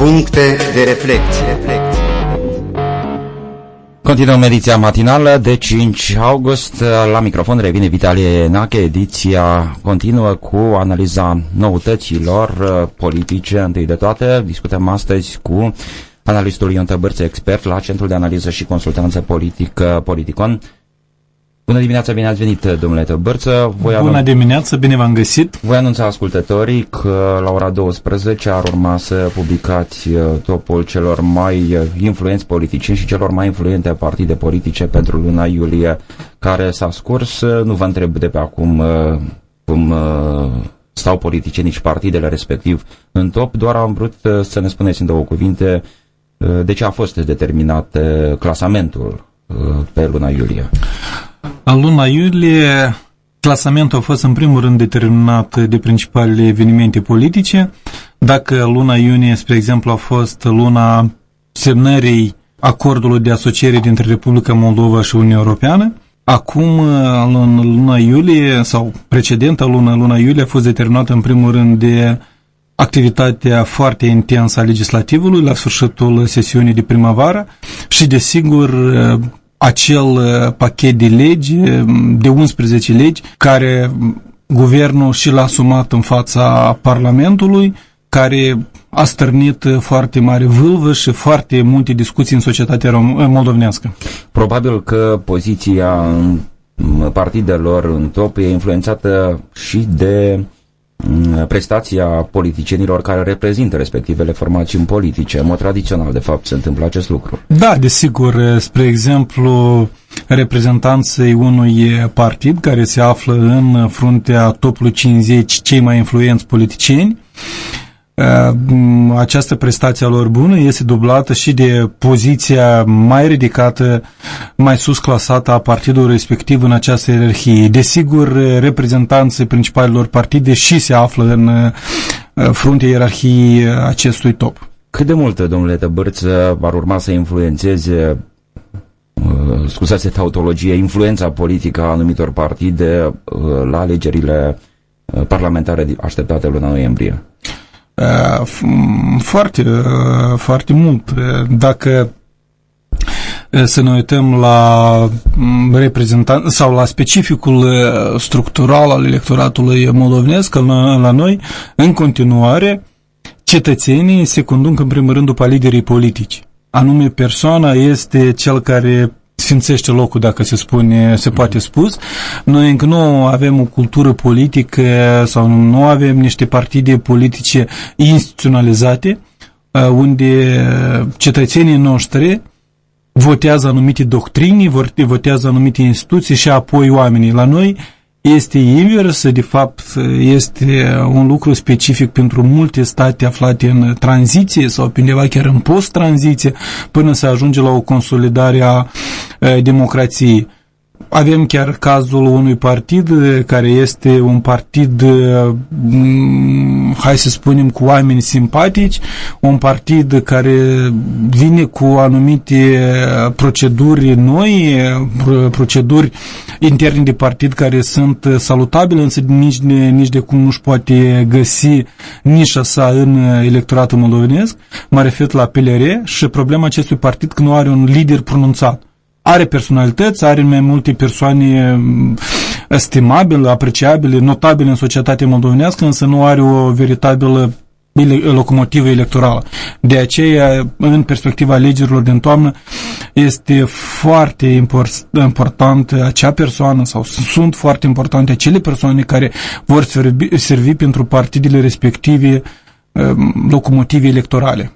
Puncte de reflecție. Continuăm ediția matinală de 5 august. La microfon revine Vitalie Nache. Ediția continuă cu analiza noutăților uh, politice. Întâi de toate, discutăm astăzi cu analistul Ion Tăbărță, expert la Centrul de Analiză și Consultanță Politică Politicon. Bună dimineața, bine ați venit, domnule Tăbărță. Voi Bună anun... dimineața, bine v-am găsit. Voi anunța ascultătorii că la ora 12 ar urma să publicați uh, topul celor mai uh, influenți politicieni și celor mai influente partide politice pentru luna iulie care s-a scurs. Uh, nu vă întreb de pe acum cum stau politicienii și partidele respectiv în top, doar am vrut să ne spuneți în două cuvinte de ce a fost determinat clasamentul pe luna iulie. În luna iulie, clasamentul a fost în primul rând determinat de principalele evenimente politice. Dacă luna iunie, spre exemplu, a fost luna semnării acordului de asociere dintre Republica Moldova și Uniunea Europeană, Acum, în luna iulie, sau precedenta lună, luna iulie, a fost determinată în primul rând de activitatea foarte intensă a legislativului la sfârșitul sesiunii de primăvară și, desigur, acel uh, pachet de legi, um, de 11 legi, care guvernul și l-a asumat în fața Parlamentului, care a stârnit foarte mare vâlvă și foarte multe discuții în societatea moldovenească. Probabil că poziția partidelor în top e influențată și de Mm, prestația politicienilor care reprezintă respectivele formațiuni politice. În mod tradițional, de fapt, se întâmplă acest lucru. Da, desigur. Spre exemplu, reprezentanții unui partid care se află în fruntea topului 50 cei mai influenți politicieni, această prestație a lor bună este dublată și de poziția mai ridicată, mai sus clasată a partidului respectiv în această ierarhie. Desigur, reprezentanții principalilor partide și se află în fruntea ierarhiei acestui top. Cât de mult, domnule Tăbărță, ar urma să influențeze scuzați tautologie, influența politică a anumitor partide la alegerile parlamentare așteptate luna noiembrie? Uh, foarte, uh, foarte mult. Uh, dacă să ne uităm la mm, reprezentant sau la specificul structural al electoratului moldovenesc la, la noi, în continuare, cetățenii se conduc în primul rând după liderii politici. Anume, persoana este cel care sfințește locul, dacă se spune, se poate spus. Noi încă nu avem o cultură politică sau nu avem niște partide politice instituționalizate uh, unde cetățenii noștri votează anumite doctrini, votează anumite instituții și apoi oamenii. La noi este invers, de fapt este un lucru specific pentru multe state aflate în tranziție sau pe undeva chiar în post-tranziție până să ajunge la o consolidare a democrației. Avem chiar cazul unui partid care este un partid, mm, hai să spunem, cu oameni simpatici, un partid care vine cu anumite proceduri noi, proceduri interne de partid care sunt salutabile, însă nici de, nici de cum nu-și poate găsi nișa sa în electoratul moldovenesc. Mă refer la PLR și problema acestui partid că nu are un lider pronunțat are personalități, are mai multe persoane mm, estimabile, apreciabile, notabile în societatea moldovenească, însă nu are o veritabilă locomotivă electorală. De aceea, în perspectiva alegerilor din toamnă, este foarte important acea persoană sau sunt foarte importante acele persoane care vor servi, servi pentru partidele respective mm, locomotive electorale.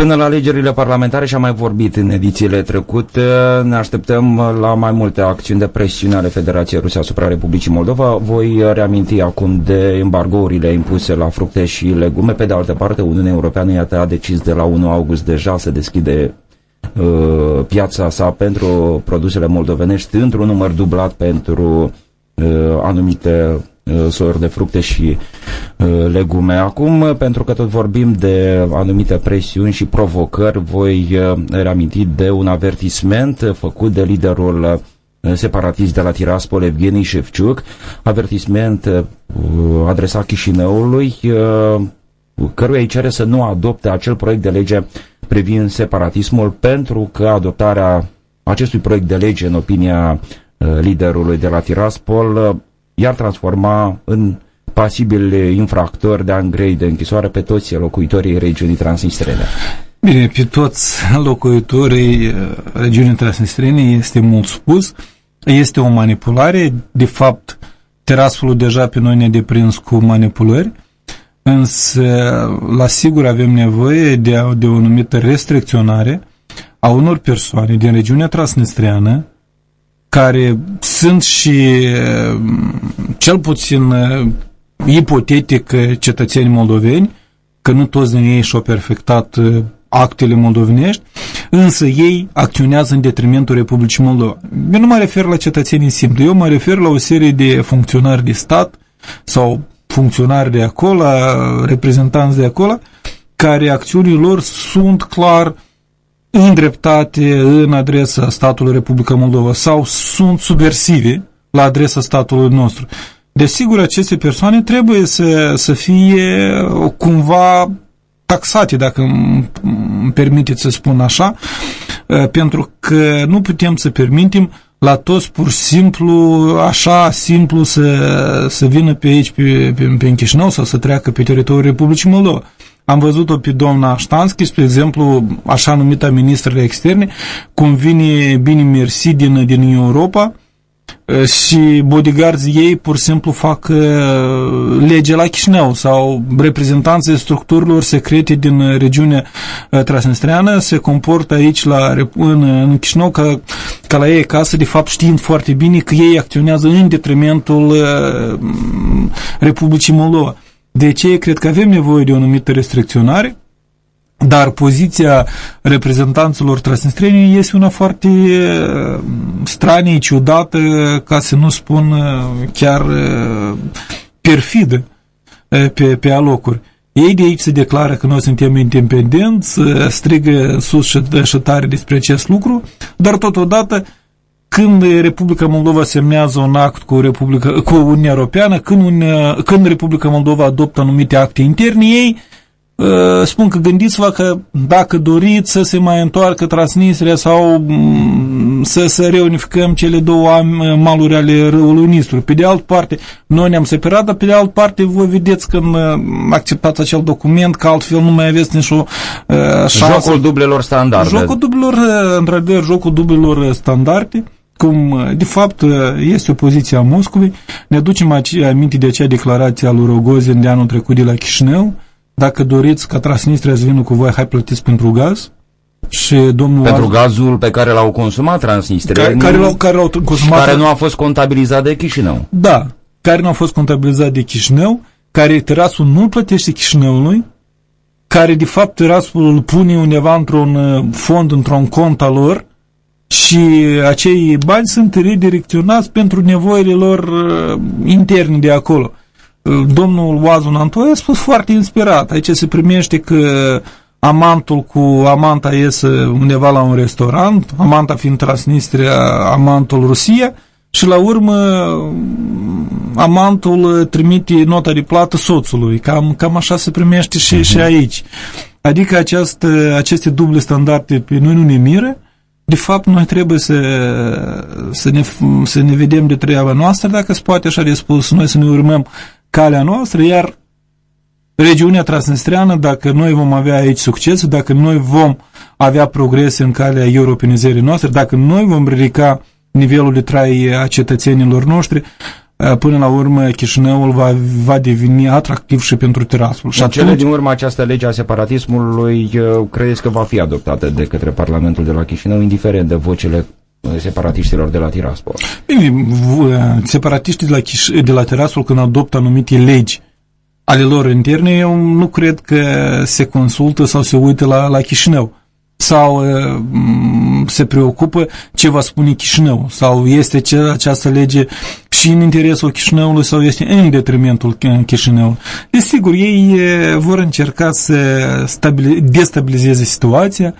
Până la alegerile parlamentare și am mai vorbit în edițiile trecute, ne așteptăm la mai multe acțiuni de presiune ale Federației Ruse asupra Republicii Moldova. Voi reaminti acum de embargourile impuse la fructe și legume. Pe de altă parte, Uniunea Europeană iată a decis de la 1 august deja să deschide uh, piața sa pentru produsele moldovenești într-un număr dublat pentru uh, anumite Uh, soiuri de fructe și uh, legume. Acum, uh, pentru că tot vorbim de anumite presiuni și provocări, voi reaminti de un avertisment făcut de liderul separatist de la Tiraspol, Evgeni Shevchuk, avertisment adresat Chișinăului căruia îi cere să nu adopte acel proiect de lege privind separatismul pentru că adoptarea acestui proiect de lege, în opinia uh, liderului de la Tiraspol, uh, i-ar transforma în pasibili infractori de ani grei de închisoare pe toți locuitorii regiunii Transnistrene. Bine, pe toți locuitorii uh, regiunii Transnistrene este mult spus. Este o manipulare. De fapt, Tiraspolul deja pe noi ne-a deprins cu manipulări. Însă, la sigur avem nevoie de, de o anumită restricționare a unor persoane din regiunea transnistreană care sunt și cel puțin ipotetic cetățeni moldoveni, că nu toți din ei și-au perfectat actele moldovenești, însă ei acționează în detrimentul Republicii Moldova. Eu nu mă refer la cetățenii simpli, eu mă refer la o serie de funcționari de stat sau funcționari de acolo, reprezentanți de acolo, care acțiunile lor sunt clar îndreptate în adresa statului Republica Moldova sau sunt subversive la adresa statului nostru. Desigur, aceste persoane trebuie să, să fie cumva taxate, dacă îmi permiteți să spun așa, pentru că nu putem să permitem la toți pur și simplu, așa simplu să, să vină pe aici, pe, pe, pe Chișinău sau să treacă pe teritoriul Republicii Moldova. Am văzut-o pe doamna Ștanski, spre exemplu, așa numita ministrele externe, cum vine bine mersi din, din Europa, și bodyguards ei pur și simplu fac lege la Chișinău sau reprezentanții structurilor secrete din regiunea transnistreană se comportă aici la, în, în Chișinău ca, ca la ei acasă, de fapt știind foarte bine că ei acționează în detrimentul Republicii Moldova. De ce cred că avem nevoie de o anumită restricționare dar poziția reprezentanților transnistreni este una foarte uh, stranie, ciudată, ca să nu spun uh, chiar uh, perfidă pe, pe alocuri. Ei de aici se declară că noi suntem independenți, strigă sus și, și tare despre acest lucru, dar totodată când Republica Moldova semnează un act cu, Republica, cu Uniunea Europeană, când, un, când Republica Moldova adoptă anumite acte interne, ei Uh, spun că gândiți-vă că dacă doriți să se mai întoarcă Transnistria sau mm, să, să reunificăm cele două maluri ale râului Nistru. Pe de altă parte, noi ne-am separat, dar pe de altă parte voi vedeți când uh, acceptați acel document că altfel nu mai aveți nicio uh, șansă. Jocul dublelor standarde. Jocul dublelor, uh, într-adevăr, jocul dublelor standarde cum de fapt este o poziție a Moscovei. Ne aducem aminte de acea declarație a lui Rogozin de anul trecut de la Chișinău, dacă doriți ca Transnistria să vină cu voi, hai plătiți pentru gaz. Și domnul pentru Ar... gazul pe care l-au consumat Transnistria. Care, care l-au, care l-au consumat. care nu a fost contabilizat de Chișinău. Da, care nu a fost contabilizat de Chișinău, care terasul nu plătește Chișinăului, care de fapt terasul îl pune undeva într-un uh, fond, într-un cont al lor și acei bani sunt redirecționați pentru nevoile lor uh, interne de acolo domnul Oazun Antoi a spus foarte inspirat. Aici se primește că amantul cu amanta iese undeva la un restaurant, amanta fiind Transnistria, amantul Rusia, și la urmă amantul trimite nota de plată soțului. Cam, cam așa se primește și, uh-huh. și aici. Adică această, aceste duble standarde pe noi nu ne miră, de fapt, noi trebuie să, să, ne, să ne vedem de treaba noastră, dacă se poate așa de spus, noi să ne urmăm calea noastră, iar regiunea transnistreană, dacă noi vom avea aici succes, dacă noi vom avea progrese în calea europenizării noastre, dacă noi vom ridica nivelul de trai a cetățenilor noștri, până la urmă Chișinăul va, va deveni atractiv și pentru terasul. Și atunci... cele din urmă această lege a separatismului credeți că va fi adoptată de către Parlamentul de la Chișinău, indiferent de vocele separatiștilor de la Tiraspol. Bine, separatiștii de la, Chiș- de la Tiraspol când adoptă anumite legi ale lor interne, eu nu cred că se consultă sau se uită la, la Chișinău sau se preocupă ce va spune Chișinău? Sau este ce, această lege și în interesul Chișinăului sau este în detrimentul Chișinăului. Desigur, ei vor încerca să destabilizeze situația,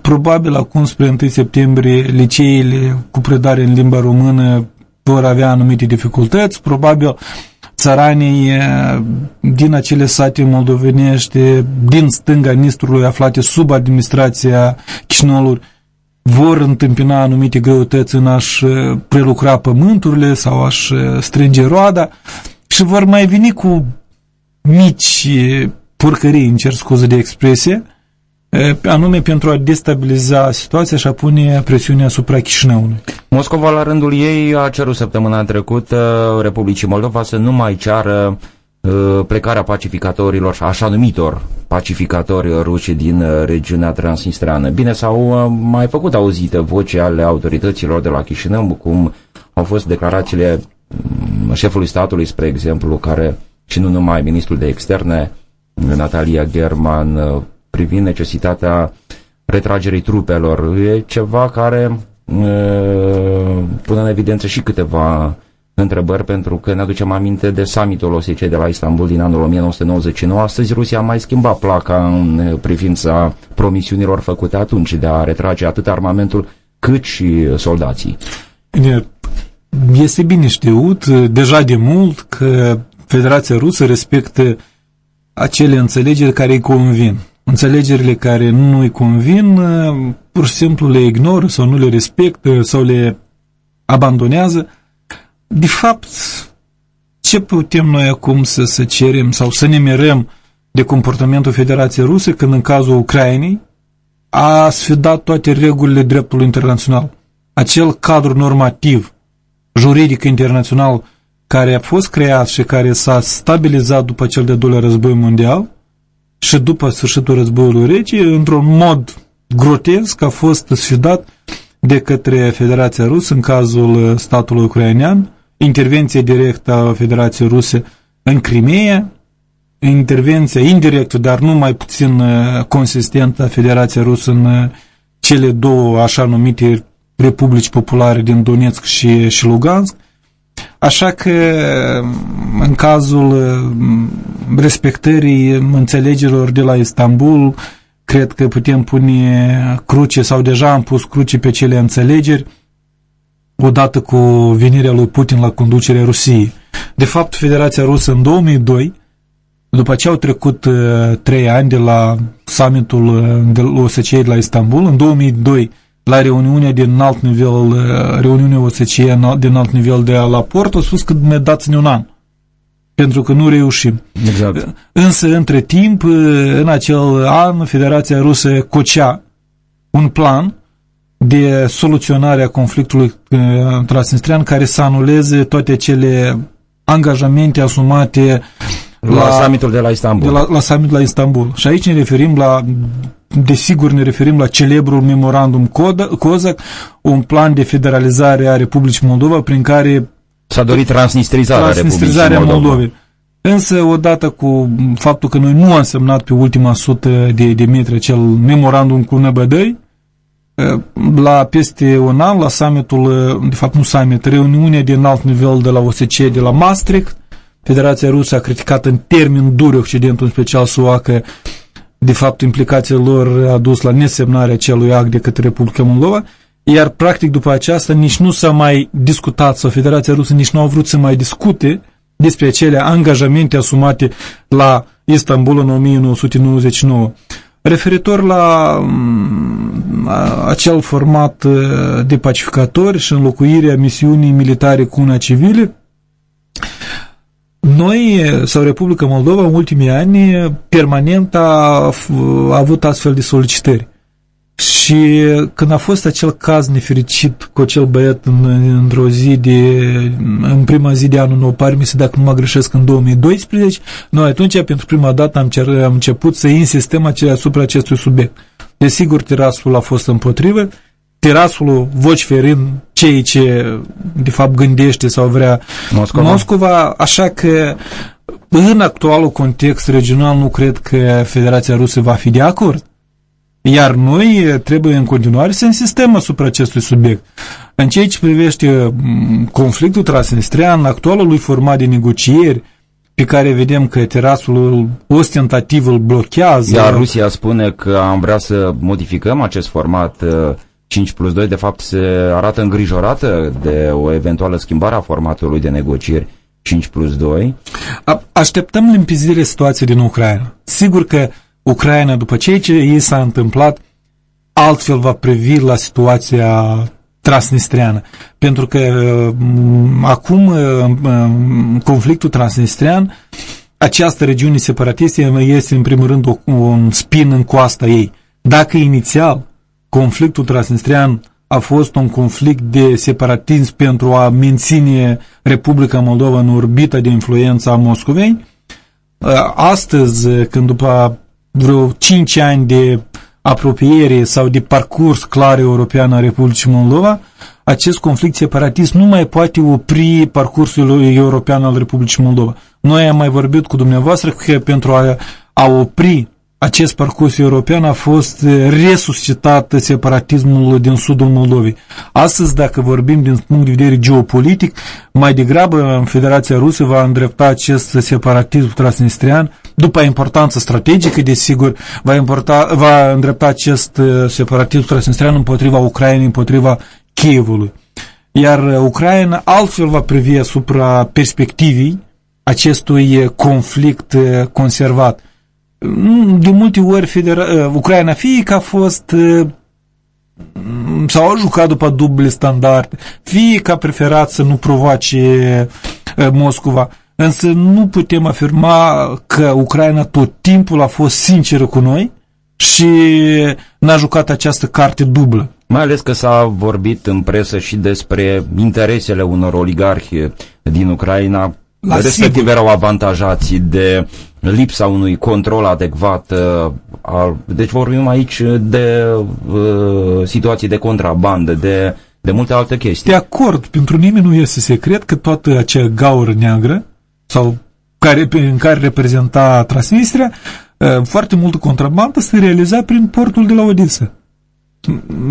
Probabil acum spre 1 septembrie liceele cu predare în limba română vor avea anumite dificultăți, probabil țăranii din acele sate moldovenești, din stânga Nistrului aflate sub administrația Chișinăului, vor întâmpina anumite greutăți în a-și prelucra pământurile sau a-și strânge roada și vor mai veni cu mici purcării, încerc scuze de expresie, anume pentru a destabiliza situația și a pune presiune asupra Chișinăului. Moscova, la rândul ei, a cerut săptămâna trecută Republicii Moldova să nu mai ceară plecarea pacificatorilor, așa numitor pacificatori ruși din regiunea transnistreană. Bine, s-au mai făcut auzite voce ale autorităților de la Chișinău, cum au fost declarațiile șefului statului, spre exemplu, care și nu numai ministrul de externe, Natalia German, privind necesitatea retragerii trupelor. E ceva care pune în evidență și câteva întrebări pentru că ne aducem aminte de summitul OSCE de la Istanbul din anul 1999. Astăzi Rusia a mai schimbat placa în privința promisiunilor făcute atunci de a retrage atât armamentul cât și soldații. Este bine știut deja de mult că Federația Rusă respectă acele înțelegeri care îi convin. Înțelegerile care nu îi convin, pur și simplu le ignoră sau nu le respectă sau le abandonează. De fapt, ce putem noi acum să, să cerem sau să ne mirăm de comportamentul Federației Ruse când în cazul Ucrainei a sfidat toate regulile dreptului internațional. Acel cadru normativ juridic internațional care a fost creat și care s-a stabilizat după cel de doilea război mondial și după sfârșitul războiului rece, într-un mod grotesc, a fost sfidat de către Federația Rusă în cazul statului ucrainean, intervenție directă a Federației Ruse în Crimea, intervenția indirectă, dar nu mai puțin uh, consistentă a Federației Rusă în uh, cele două așa numite republici populare din Donetsk și, și Lugansk, Așa că, în cazul respectării înțelegerilor de la Istanbul, cred că putem pune cruce sau deja am pus cruce pe cele înțelegeri odată cu venirea lui Putin la conducerea Rusiei. De fapt, Federația Rusă în 2002, după ce au trecut uh, trei ani de la summitul uh, de OSCE de la Istanbul, în 2002 la reuniunea din alt nivel, uh, reuniunea OSCE din alt nivel de la port, au spus că ne dați un an. Pentru că nu reușim. Exact. Însă, între timp, uh, în acel an, Federația Rusă cocea un plan de soluționare a conflictului uh, transnistrian care să anuleze toate cele angajamente asumate la, la summitul de la Istanbul. De la, la summitul la Istanbul. Și aici ne referim la desigur ne referim la celebrul memorandum COZAC, un plan de federalizare a Republicii Moldova prin care s-a dorit transnistrizarea, transnistrizarea Republicii Moldova. Moldovei. Însă, odată cu faptul că noi nu am semnat pe ultima sută de, de metri acel memorandum cu Năbădăi, la peste un an, la summitul, de fapt nu summit, reuniunea de înalt nivel de la OSCE de la Maastricht, Federația Rusă a criticat în termen dur Occidentul, în special SUA, că de fapt implicația lor a dus la nesemnarea acelui act de către Republica Moldova, iar practic după aceasta nici nu s-a mai discutat sau Federația Rusă nici nu a vrut să mai discute despre acele angajamente asumate la Istanbul în 1999. Referitor la mm, acel format uh, de pacificatori și înlocuirea misiunii militare cu una civile, noi, sau Republica Moldova, în ultimii ani, permanent a, a avut astfel de solicitări. Și când a fost acel caz nefericit cu acel băiat în, într-o zi de, în prima zi de anul nou, pare mi se dacă nu mă greșesc, în 2012, noi atunci, pentru prima dată, am, cer, am început să insistăm asupra acestui subiect. Desigur, terasul a fost împotrivă, terasul voci ferin cei ce de fapt gândește sau vrea Moscova. Moscova, așa că în actualul context regional nu cred că Federația Rusă va fi de acord. Iar noi trebuie în continuare să insistăm asupra acestui subiect. În ceea ce privește conflictul transnistrian, actualul lui format de negocieri, pe care vedem că terasul ostentativ îl blochează. Iar Rusia spune că am vrea să modificăm acest format 5 plus 2 de fapt se arată îngrijorată de o eventuală schimbare a formatului de negocieri 5 plus 2. A, așteptăm limpizirea situației din Ucraina. Sigur că Ucraina, după ceea ce ei s-a întâmplat, altfel va privi la situația transnistriană. Pentru că acum conflictul transnistrian, această regiune separatistă este în primul rând un spin în coasta ei. Dacă inițial conflictul transnistrian a fost un conflict de separatism pentru a menține Republica Moldova în orbita de influență a Moscovei, astăzi, când după vreo 5 ani de apropiere sau de parcurs clar european a Republicii Moldova, acest conflict separatist nu mai poate opri parcursul european al Republicii Moldova. Noi am mai vorbit cu dumneavoastră că pentru a, a opri acest parcurs european a fost resuscitat separatismul din sudul Moldovei. Astăzi, dacă vorbim din punct de vedere geopolitic, mai degrabă Federația Rusă va îndrepta acest separatism transnistrian după importanță strategică, desigur, va, importa, va îndrepta acest separatism transnistrian împotriva Ucrainei, împotriva Chievului. Iar Ucraina altfel va privi asupra perspectivei acestui conflict conservat de multe ori Federa uh, Ucraina fie că a fost uh, sau a jucat după duble standard, fie că a preferat să nu provoace uh, Moscova. Însă nu putem afirma că Ucraina tot timpul a fost sinceră cu noi și n-a jucat această carte dublă. Mai ales că s-a vorbit în presă și despre interesele unor oligarhi din Ucraina la respectiv sigur. erau avantajați de lipsa unui control adecvat. Uh, al, deci vorbim aici de uh, situații de contrabandă, de, de multe alte chestii. De acord, pentru nimeni nu este secret că toată acea gaură neagră sau care, în care reprezenta Transnistria, uh, foarte multă contrabandă se realiza prin portul de la Odessa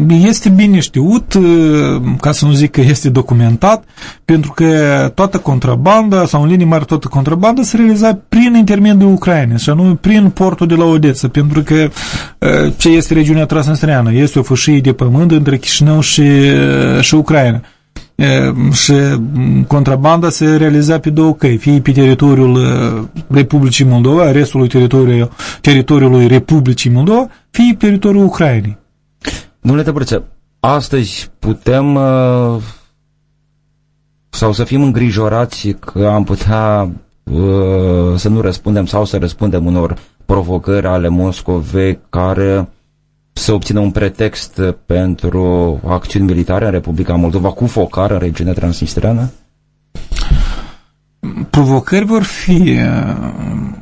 este bine știut, uh, ca să nu zic că este documentat, pentru că toată contrabanda, sau în linii mari toată contrabanda se realiza prin intermediul Ucrainei, și anume prin portul de la Odessa, pentru că uh, ce este regiunea transnistreană? Este o fâșie de pământ între Chișinău și, uh, și Ucraina. Și contrabanda se realiza pe două căi, fie pe teritoriul Republicii Moldova, restul teritoriului, teritoriului Republicii Moldova, fie pe teritoriul Ucrainei. Domnule Tăbărță, astăzi putem uh, sau să fim îngrijorați că am putea uh, să nu răspundem sau să răspundem unor provocări ale Moscovei care să obțină un pretext pentru acțiuni militare în Republica Moldova cu focar în regiunea transnistreană? Provocări vor fi uh,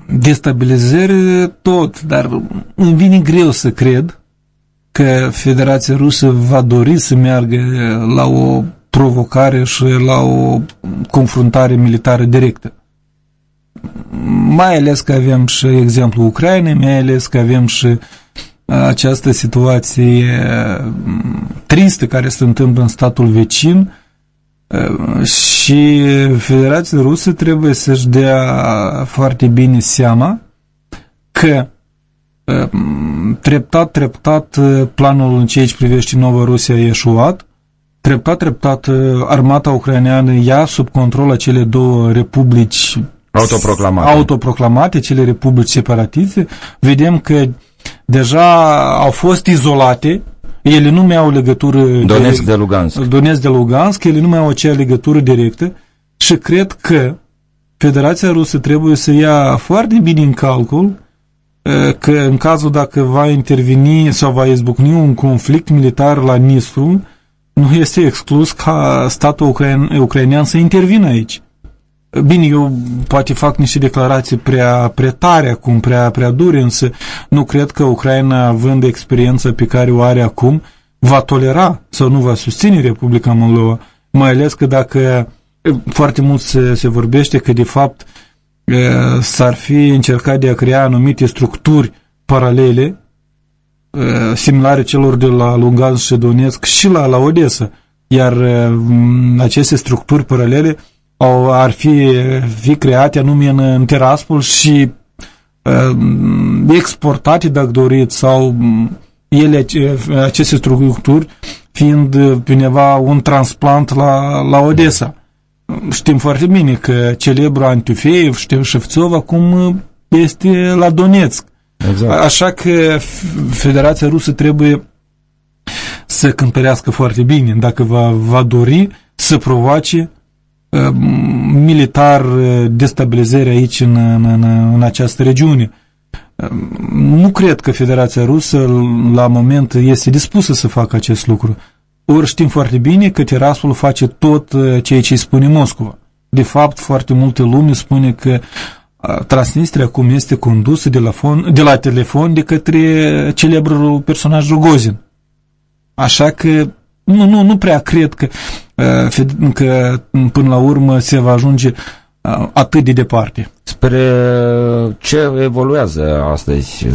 destabilizări tot, dar îmi vine greu să cred că Federația Rusă va dori să meargă la o provocare și la o confruntare militară directă. Mai ales că avem și exemplu Ucrainei, mai ales că avem și această situație tristă care se întâmplă în statul vecin și Federația Rusă trebuie să-și dea foarte bine seama că treptat, treptat, uh, planul în ceea ce privește Nova Rusia a ieșuat, treptat, treptat, uh, armata ucraineană ia sub control acele două republici autoproclamate, autoproclamate cele republici separatiste. Vedem că deja au fost izolate, ele nu mai au legătură Donetsk de, de Lugansk. Donetsk de Lugansk, ele nu mai au acea legătură directă. Și cred că Federația Rusă trebuie să ia foarte bine în calcul că în cazul dacă va interveni sau va izbucni un conflict militar la Nistru, nu este exclus ca statul ucrain, ucrainean să intervină aici. Bine, eu poate fac niște declarații prea, prea tare acum, prea, prea dure, însă nu cred că Ucraina, având experiența pe care o are acum, va tolera sau nu va susține Republica Moldova. Mai ales că dacă foarte mult se, se vorbește că de fapt s-ar fi încercat de a crea anumite structuri paralele similare celor de la Lugansk și Donetsk și la, la Odessa. Iar aceste structuri paralele au, ar fi, fi create anume în, în Tiraspol și exportate, dacă doriți, sau ele, aceste structuri fiind pe undeva un transplant la, la Odessa. Știm foarte bine că celebrul Antiufeev, Șefțov, acum este la Donetsk. Exact. Așa că Federația Rusă trebuie să cântărească foarte bine dacă va, va dori să provoace uh, militar uh, destabilizare aici în, în, în, în această regiune. Uh, nu cred că Federația Rusă la moment este dispusă să facă acest lucru. Ori știm foarte bine că Tiraspol face tot uh, ceea ce îi spune Moscova. De fapt, foarte multe lume spune că uh, Transnistria acum este condusă de la, fon, de la telefon de către celebrul personaj Rogozin. Așa că nu, nu, nu prea cred că, uh, că până la urmă se va ajunge atât de departe. Spre ce evoluează astăzi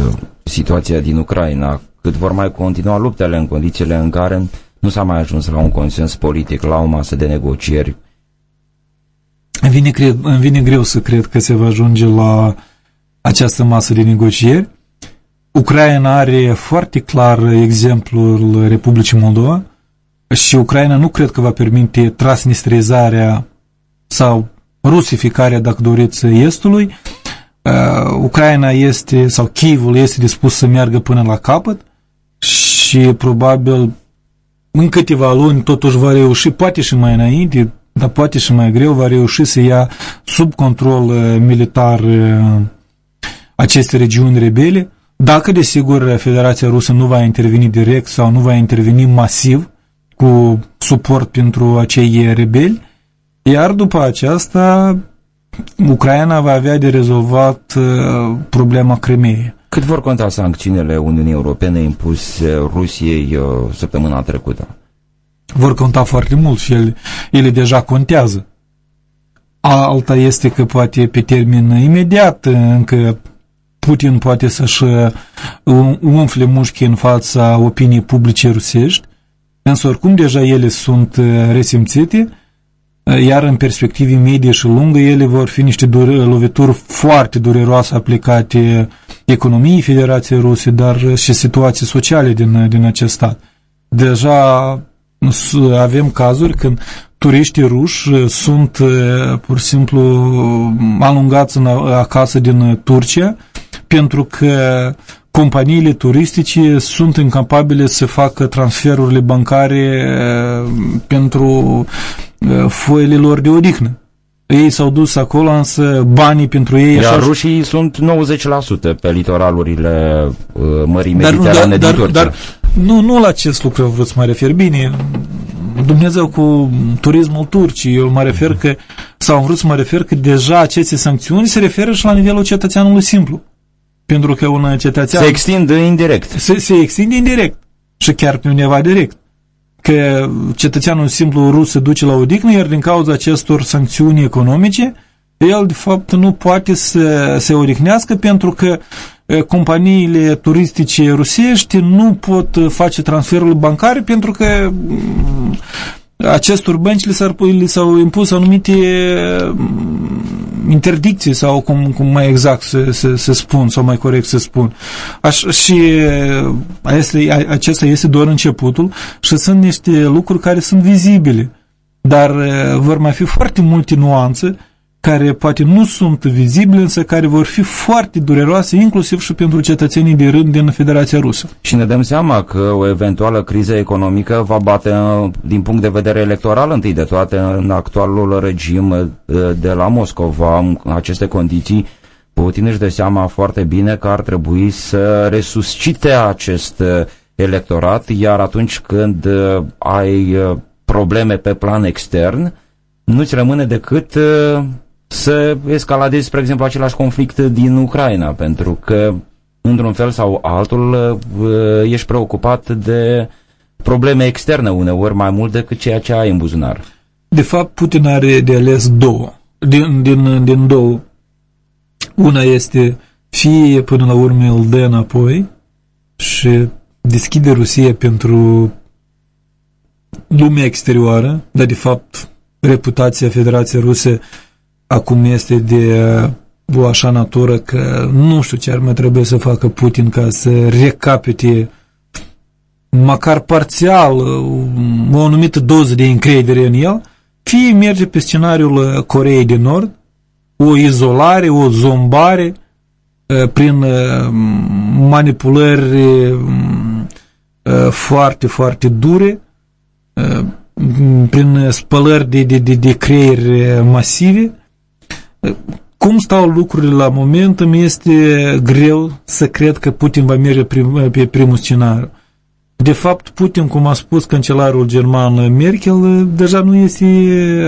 situația din Ucraina? Cât vor mai continua luptele în condițiile în care nu s-a mai ajuns la un consens politic, la o masă de negocieri. Îmi vine, cred, îmi vine greu să cred că se va ajunge la această masă de negocieri. Ucraina are foarte clar exemplul Republicii Moldova și Ucraina nu cred că va permite transnistrizarea sau rusificarea, dacă doriți, Estului. Uh, Ucraina este, sau Kievul este dispus să meargă până la capăt și probabil în câteva luni totuși va reuși, poate și mai înainte, dar poate și mai greu, va reuși să ia sub control uh, militar uh, aceste regiuni rebele, dacă, desigur, Federația Rusă nu va interveni direct sau nu va interveni masiv cu suport pentru acei rebeli, iar după aceasta Ucraina va avea de rezolvat uh, problema Crimeei. Cât vor conta sancțiunile Uniunii Europene impuse Rusiei uh, săptămâna trecută? Vor conta foarte mult și ele, ele deja contează. Alta este că poate pe termen imediat încă Putin poate să-și uh, umfle mușchi în fața opiniei publice rusești, însă oricum deja ele sunt uh, resimțite, iar în perspectivă medie și lungă ele vor fi niște lovituri foarte dureroase aplicate economiei Federației Ruse, dar și situații sociale din, din acest stat. Deja avem cazuri când turiștii ruși sunt pur și simplu alungați în, acasă din Turcia pentru că companiile turistice sunt incapabile să facă transferurile bancare pentru foile lor de odihnă. Ei s-au dus acolo, însă banii pentru ei... Iar așa... rușii sunt 90% pe litoralurile uh, Mării Mediterane dar, dar, dar, nu, nu la acest lucru vreau să mă refer. Bine, Dumnezeu cu turismul Turcii, eu mă refer că, sau vrut să mă refer că deja aceste sancțiuni se referă și la nivelul cetățeanului simplu. Pentru că un cetățean... Se extinde indirect. Se, se extinde indirect. Și chiar pe undeva direct că cetățeanul simplu rus se duce la odihnă, iar din cauza acestor sancțiuni economice, el de fapt nu poate să se odihnească pentru că companiile turistice rusești nu pot face transferul bancare pentru că acestor bănci li s-au impus anumite interdicții sau cum, cum mai exact să, să, să spun sau mai corect să spun. Aș, și este, acesta este doar începutul și sunt niște lucruri care sunt vizibile, dar vor mai fi foarte multe nuanțe care poate nu sunt vizibile, însă care vor fi foarte dureroase, inclusiv și pentru cetățenii de rând din Federația Rusă. Și ne dăm seama că o eventuală criză economică va bate din punct de vedere electoral întâi de toate în actualul regim uh, de la Moscova. În aceste condiții, Putin își dă seama foarte bine că ar trebui să resuscite acest uh, electorat, iar atunci când uh, ai probleme pe plan extern, nu-ți rămâne decât să escaladezi, spre exemplu, același conflict din Ucraina, pentru că, într-un fel sau altul, uh, ești preocupat de probleme externe uneori mai mult decât ceea ce ai în buzunar. De fapt, Putin are de ales două. Din, din, din două. Una este fie până la urmă îl dă înapoi și deschide Rusia pentru lumea exterioară, dar de fapt reputația Federației Ruse acum este de o așa natură că nu știu ce ar mai trebui să facă Putin ca să recapite măcar parțial o anumită doză de încredere în el, fie merge pe scenariul Coreei de Nord, o izolare, o zombare prin manipulări foarte, foarte dure, prin spălări de, de, de, de creier masive. Cum stau lucrurile la moment, îmi este greu să cred că Putin va merge prim, pe primul scenariu. De fapt, Putin, cum a spus cancelarul german Merkel, deja nu este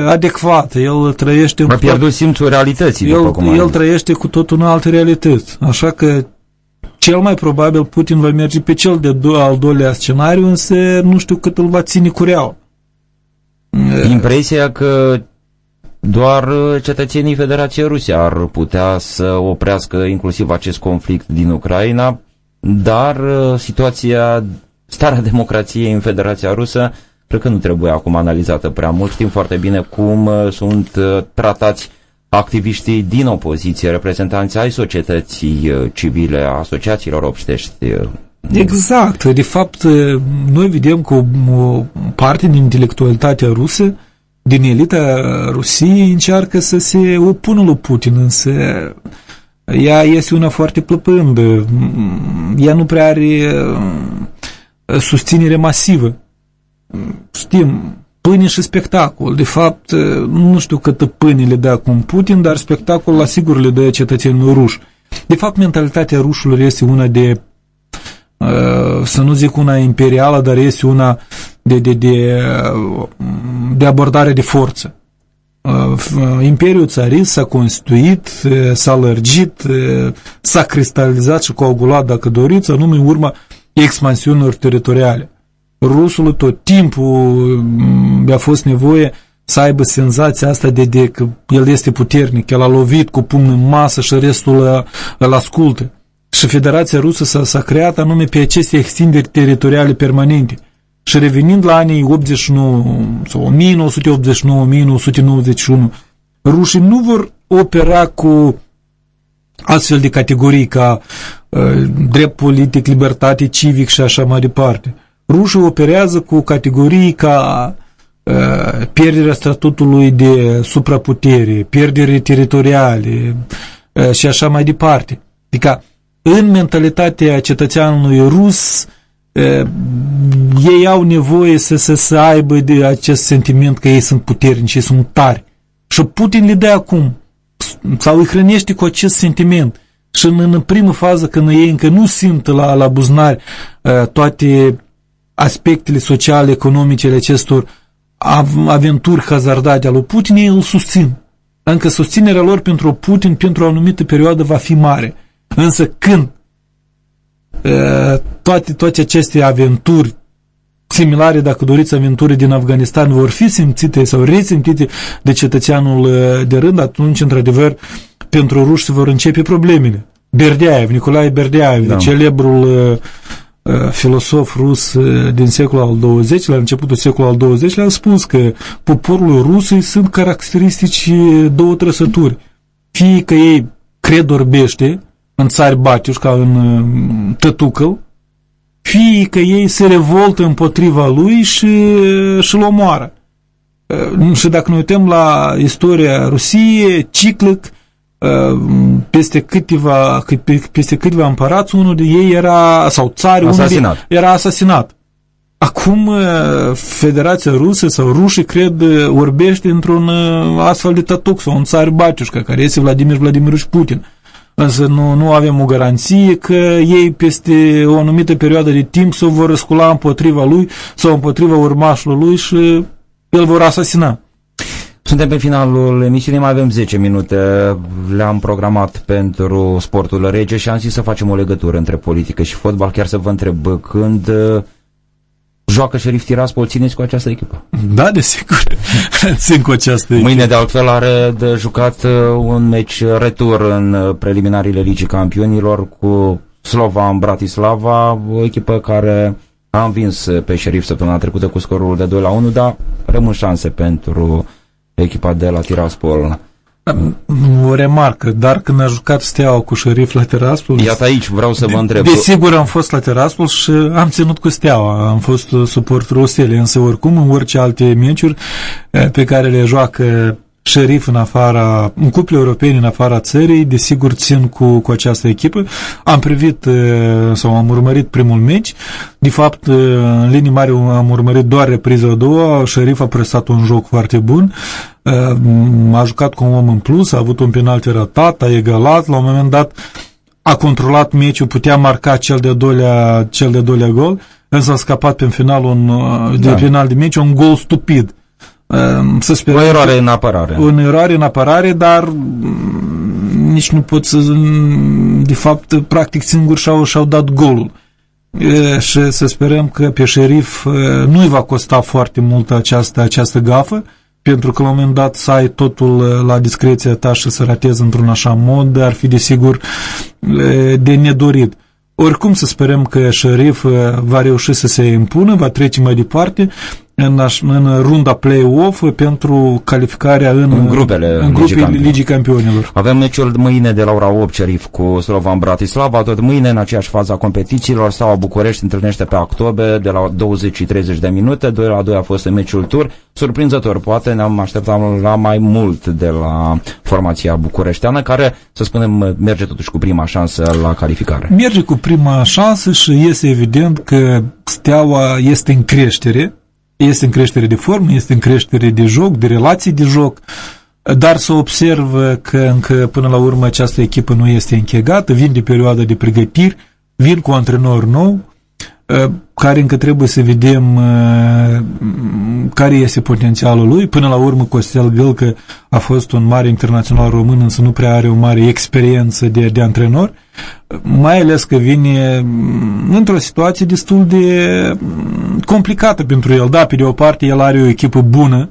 adecvat. El trăiește... A pierdut simțul realității, el, după cum El trăiește cu totul în alte realități. Așa că cel mai probabil Putin va merge pe cel de do- al doilea scenariu, însă nu știu cât îl va ține cureaua. Impresia că doar cetățenii Federației Rusia ar putea să oprească inclusiv acest conflict din Ucraina, dar situația, starea democrației în Federația Rusă, cred că nu trebuie acum analizată prea mult. Știm foarte bine cum sunt tratați activiștii din opoziție, reprezentanții ai societății civile, asociațiilor obștești. Exact. De fapt, noi vedem că o parte din intelectualitatea rusă, din elita Rusiei, încearcă să se opună lui Putin, însă ea este una foarte plăpândă. Ea nu prea are susținere masivă. Știm, pâine și spectacol. De fapt, nu știu câtă pâine le dă acum Putin, dar spectacol asigur le dă cetățenii ruși. De fapt, mentalitatea rușilor este una de să nu zic una imperială, dar este una de, de, de, de abordare de forță. Imperiul țarist s-a constituit, s-a lărgit, s-a cristalizat și coagulat, dacă doriți, anume în urma expansiunilor teritoriale. Rusul tot timpul a fost nevoie să aibă senzația asta de, de că el este puternic, el a lovit cu pumn în masă și restul îl ascultă. Și Federația Rusă s-a creat anume pe aceste extinderi teritoriale permanente. Și revenind la anii 89 sau 1989-1991, rușii nu vor opera cu astfel de categorii ca uh, drept politic, libertate civic și așa mai departe. Rușii operează cu categorii ca uh, pierderea statutului de supraputere, pierdere teritoriale uh, și așa mai departe. Adică în mentalitatea cetățeanului rus ei au nevoie să, să, să aibă de acest sentiment că ei sunt puternici, ei sunt tari. Și Putin le dă acum sau îi hrănește cu acest sentiment. Și în, în primă fază, când ei încă nu simt la, la buzunari toate aspectele sociale, economice ale acestor aventuri hazardate al lui Putin, ei îl susțin. Încă susținerea lor pentru Putin pentru o anumită perioadă va fi mare. Însă când toate, toate aceste aventuri similare, dacă doriți, aventuri din Afganistan vor fi simțite sau resimțite de cetățeanul de rând, atunci, într-adevăr, pentru ruși se vor începe problemele. Berdeaev, Nicolae Berdeaev, da. celebrul uh, filosof rus uh, din secolul al XX, la începutul secolului al XX, a spus că poporul rus sunt caracteristici două trăsături. Fie că ei cred orbește, în țari Batiuș, ca în uh, Tătucăl, fie că ei se revoltă împotriva lui și, și îl omoară. Uh, și dacă ne uităm la istoria Rusiei, ciclic, uh, peste câteva, peste câteva împărați, unul de ei era, sau țari, asasinat. unul de, era asasinat. Acum Federația Rusă sau rușii cred orbește într-un astfel de tătuc sau un țar Batiușca, care este Vladimir Vladimirovич Putin însă nu, nu avem o garanție că ei peste o anumită perioadă de timp se vor răscula împotriva lui sau împotriva urmașului lui și îl vor asasina. Suntem pe finalul emisiunii, mai avem 10 minute. Le-am programat pentru sportul rege și am zis să facem o legătură între politică și fotbal. Chiar să vă întreb când joacă Șerif Tiraspol, țineți cu această echipă? Da, desigur. Țin cu această echipă. Mâine, de altfel, are de jucat uh, un meci retur în uh, preliminariile Ligii Campionilor cu Slovan Bratislava, o echipă care a învins pe Șerif săptămâna trecută cu scorul de 2 la 1, dar rămân șanse pentru echipa de la Tiraspol. O remarcă, dar când a jucat Steaua cu Șerif la Tiraspol... Iată aici, vreau să vă întreb. Desigur am fost la Tiraspol și am ținut cu Steaua, am fost suportul Ostele, însă oricum în orice alte meciuri pe care le joacă șerif în afara, în cuple europene în afara țării, desigur țin cu, cu această echipă. Am privit sau am urmărit primul meci. De fapt, în linii mari am urmărit doar repriza a doua. Șerif a presat un joc foarte bun. A jucat cu un om în plus, a avut un penalti ratat, a egalat, la un moment dat a controlat meciul, putea marca cel de-a doilea, cel de doilea gol, însă a scăpat pe final un, de da. final de meci un gol stupid. Ehm, să sperăm o eroare în apărare. O eroare în apărare, dar mm, nici nu pot să... De fapt, practic singur și-au, și-au dat golul. E, și să sperăm că pe șerif nu-i va costa foarte mult această, această gafă, pentru că la un moment dat să ai totul la discreția ta și să ratezi într-un așa mod, ar fi desigur de nedorit. Oricum să sperăm că șerif va reuși să se impună, va trece mai departe, în, în runda play-off pentru calificarea în, în grupele, în grupele Ligii, Ligii Campionilor. Avem meciul mâine de la ora 8 Cerif cu Slovan Bratislava, tot mâine în aceeași fază a competițiilor, Steaua București întâlnește pe October de la 20 și 30 de minute, 2 la 2 a fost în meciul tur, surprinzător, poate ne-am așteptat la mai mult de la formația bucureșteană, care, să spunem, merge totuși cu prima șansă la calificare. Merge cu prima șansă și este evident că Steaua este în creștere, este în creștere de formă, este în creștere de joc, de relații de joc, dar să observ că încă până la urmă această echipă nu este închegată, vin de perioada de pregătiri, vin cu antrenor nou, Uh, care încă trebuie să vedem uh, care este potențialul lui. Până la urmă, Costel Gâlcă a fost un mare internațional român, însă nu prea are o mare experiență de, de antrenor, mai ales că vine mm, într-o situație destul de mm, complicată pentru el. Da, pe de o parte, el are o echipă bună,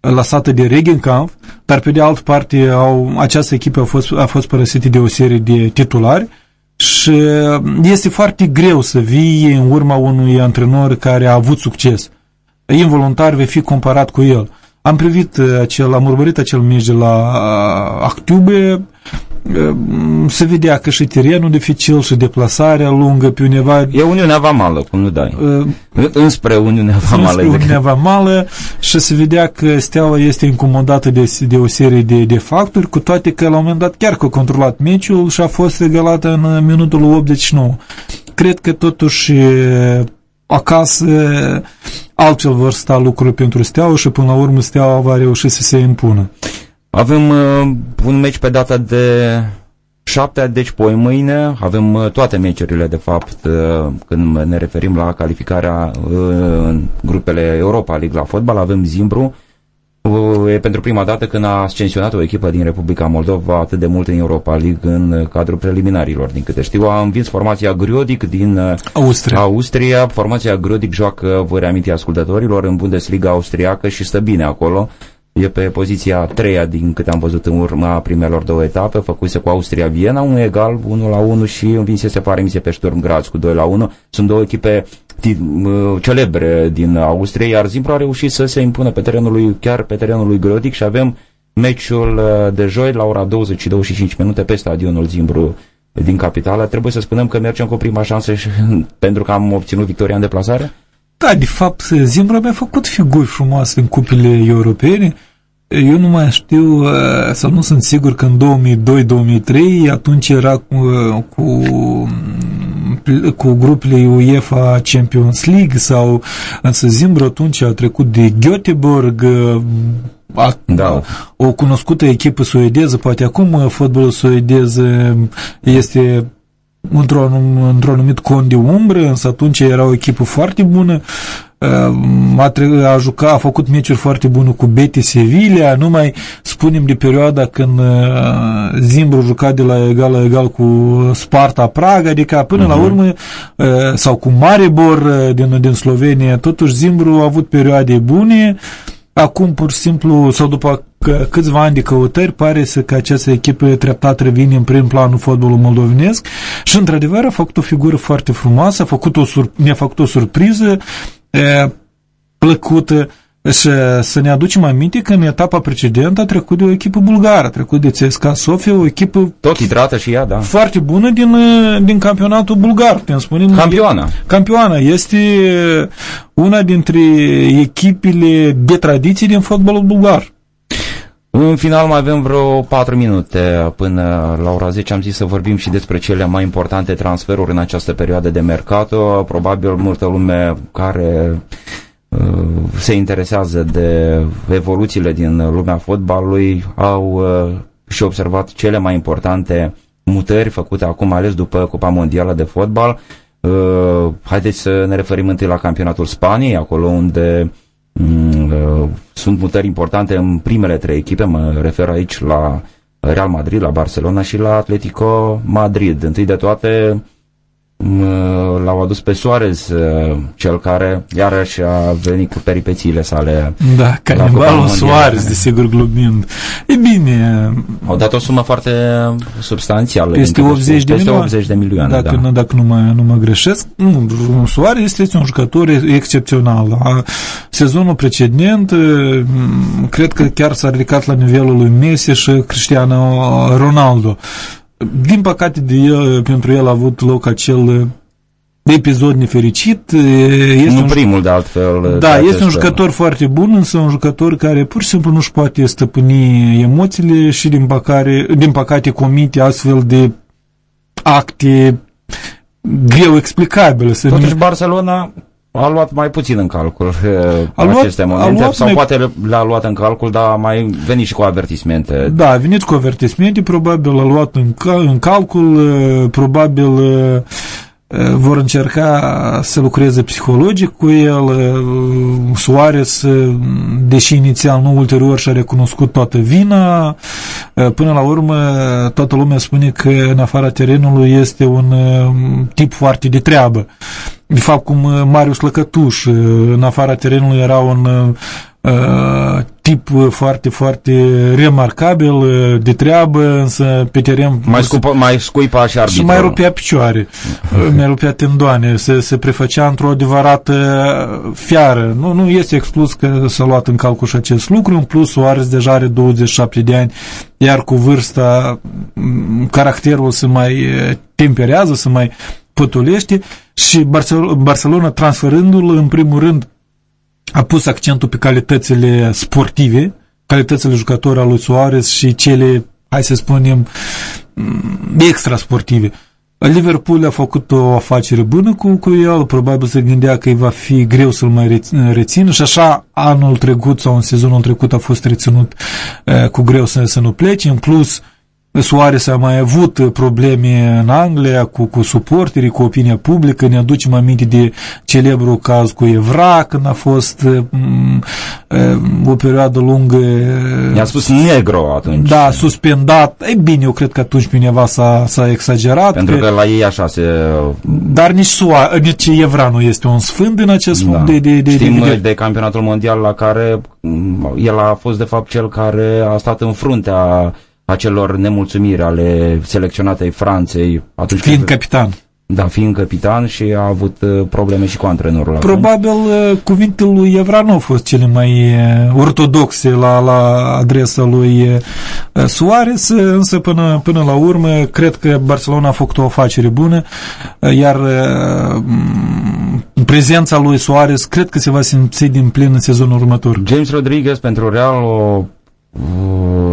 lăsată de Regenkampf, dar pe de altă parte au, această echipă a fost, a fost părăsită de o serie de titulari și este foarte greu să vii în urma unui antrenor care a avut succes. Involuntar vei fi comparat cu el. Am privit acel, am urmărit acel meci de la Actube, se vedea că și terenul dificil și deplasarea lungă pe undeva. E Uniunea Vamală, cum nu dai. Uh, înspre Uniunea Vamală. Înspre Uniunea Vamală și se vedea că Steaua este incomodată de, de o serie de, de factori, cu toate că la un moment dat chiar că a controlat meciul și a fost regalată în minutul 89. Cred că totuși acasă altfel vor sta lucrurile pentru Steaua și până la urmă Steaua va reuși să se impună. Avem uh, un meci pe data de 7, deci poi mâine avem uh, toate meciurile de fapt uh, când ne referim la calificarea uh, în grupele Europa League la fotbal, avem Zimbru uh, e pentru prima dată când a ascensionat o echipă din Republica Moldova atât de mult în Europa League în cadrul preliminarilor. Din câte știu, a învins formația Griodic din uh, Austria. Austria. Formația Griodic joacă, voi reaminti ascultătorilor, în Bundesliga austriacă și stă bine acolo. E pe poziția a treia din câte am văzut în urma primelor două etape, făcuse cu Austria Viena, un egal, 1 la 1 și învinsese Paremisie pe Sturm Graz cu 2 la 1. Sunt două echipe celebre din Austria, iar Zimbru a reușit să se impună pe terenul lui, chiar pe terenul lui Grodic și avem meciul uh, de joi la ora 20 și 25 minute pe stadionul Zimbru din capitală. Trebuie să spunem că mergem cu prima șansă și, pentru că am obținut victoria în deplasare? Da, de fapt, Zimbra mi-a făcut figuri frumoase în cupile europene. Eu nu mai știu, uh, sau nu sunt sigur că în 2002-2003, atunci era cu, cu, cu grupele UEFA Champions League sau însă Zimbra atunci a trecut de Göteborg, a, da. o cunoscută echipă suedeză, poate acum fotbalul suedez este într-un într anumit cont de umbră, însă atunci era o echipă foarte bună, uh, a, a jucat, a făcut meciuri foarte bune cu Betis Sevilla, nu mai spunem de perioada când uh, Zimbru juca de la egal la egal cu Sparta Praga, adică până uh-huh. la mhm. urmă, uh, sau cu Maribor din, din Slovenia, totuși Zimbru a avut perioade bune, acum pur și simplu, sau după că câțiva ani de căutări pare să că această echipă treptat revine în prim planul fotbalului moldovenesc și într-adevăr a făcut o figură foarte frumoasă, a făcut o sur- mi-a făcut o surpriză e, plăcută Și să ne aducem aminte că în etapa precedentă a trecut de o echipă bulgară, a trecut de CSKA Sofia, o echipă Tot titrată și ea, da. foarte bună din, din campionatul bulgar, putem spune. Campioana. Campioana. Este una dintre echipele de tradiție din fotbalul bulgar. În final mai avem vreo 4 minute până la ora 10. Am zis să vorbim și despre cele mai importante transferuri în această perioadă de mercato. Probabil multă lume care uh, se interesează de evoluțiile din lumea fotbalului au uh, și observat cele mai importante mutări făcute acum, ales după Cupa Mondială de Fotbal. Uh, haideți să ne referim întâi la campionatul Spaniei, acolo unde Mm, uh, sunt mutări importante în primele trei echipe, mă refer aici la Real Madrid, la Barcelona și la Atletico Madrid. Întâi de toate, l-au adus pe Soares, uh, cel care iarăși a venit cu peripețiile sale. Da, canibalul Soares, desigur glumind. E bine. Au dat o sumă foarte substanțială. Este 80 de, milioane. 80 de milioane. Dacă, da. dacă nu, mă, nu mă greșesc, nu, Soares este un jucător excepțional. A, sezonul precedent, cred că chiar s-a ridicat la nivelul lui Messi și Cristiano Ronaldo. Din păcate de el, pentru el a avut loc acel episod nefericit. Este nu primul, de altfel. Da, de este un jucător foarte bun, însă un jucător care pur și simplu nu-și poate stăpâni emoțiile și din păcate, din păcate comite astfel de acte greu explicabile. Totuși Barcelona a luat mai puțin în calcul a luat, aceste momente, luat sau mai... poate le-a luat în calcul, dar a mai venit și cu avertismente. Da, a venit cu avertismente, probabil a luat în, în calcul, probabil vor încerca să lucreze psihologic cu el. Suarez, deși inițial nu ulterior și-a recunoscut toată vina, până la urmă toată lumea spune că în afara terenului este un tip foarte de treabă. De fapt, cum Marius Lăcătuș, în afara terenului era un uh, tip foarte, foarte remarcabil, de treabă, însă pe teren... Mai, scupă, mai scuipa și arbitru. Și mai rupea picioare, mai rupea tendoane, se, se prefăcea într-o adevărată fiară. Nu, nu este exclus că s-a luat în calcul și acest lucru, în plus Suarez deja are 27 de ani, iar cu vârsta caracterul se mai temperează, se mai pătulește și Barcelona transferându-l în primul rând a pus accentul pe calitățile sportive, calitățile jucători al lui Suarez și cele, hai să spunem, mm, extra sportive. Liverpool a făcut o afacere bună cu, cu el, probabil se gândea că îi va fi greu să-l mai rețină și așa anul trecut sau în sezonul trecut a fost reținut uh, cu greu să, să nu plece. În plus, Suarez a mai avut probleme în Anglia cu, cu suporterii, cu opinia publică. Ne aducem aminte de celebrul caz cu Evra, când a fost um, um, o perioadă lungă... I-a spus negro atunci. Da, suspendat. Ei bine, eu cred că atunci cineva s-a, s-a exagerat. Pentru că, că la ei așa se... Dar nici, Sua, nici Evra nu este un sfânt în acest da. punct de, de, de, Știm de, de, de campionatul mondial la care el a fost de fapt cel care a stat în fruntea acelor nemulțumiri ale selecționatei Franței. Atunci fiind când, capitan. Da, fiind capitan și a avut uh, probleme și cu antrenorul. Probabil uh, cuvintele lui Evra nu au fost cele mai uh, ortodoxe la, la adresa lui Suarez, însă până, până la urmă cred că Barcelona a făcut o afacere bună, iar prezența lui Suarez cred că se va simți din plin în sezonul următor. James Rodriguez pentru Real o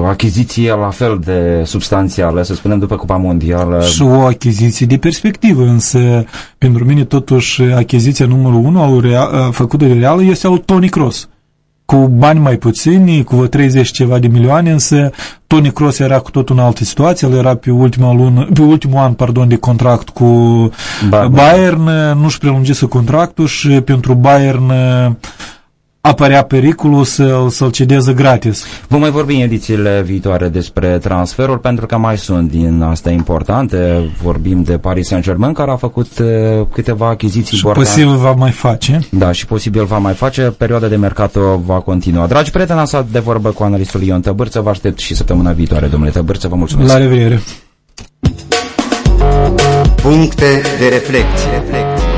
achiziție la fel de substanțială, să spunem, după Cupa Mondială. Și o achiziție de perspectivă, însă pentru mine totuși achiziția numărul 1 al Real, făcută de Real este al Tony Cross. Cu bani mai puțini, cu 30 ceva de milioane, însă Tony Cross era cu tot în altă situație, el era pe, ultima lună, pe ultimul an pardon, de contract cu ba, Bayern, nu-și prelungise contractul și pentru Bayern apărea pericolul să, să-l cedeze gratis. Vom mai vorbi în edițiile viitoare despre transferuri, pentru că mai sunt din astea importante. Vorbim de Paris Saint-Germain, care a făcut uh, câteva achiziții și importante. posibil va mai face. Da, și posibil va mai face. Perioada de mercato va continua. Dragi prieteni, asta de vorbă cu analistul Ion Tăbârță. Vă aștept și săptămâna viitoare, domnule Tăbârță. Vă mulțumesc. La revedere. Puncte de reflecție. reflecție.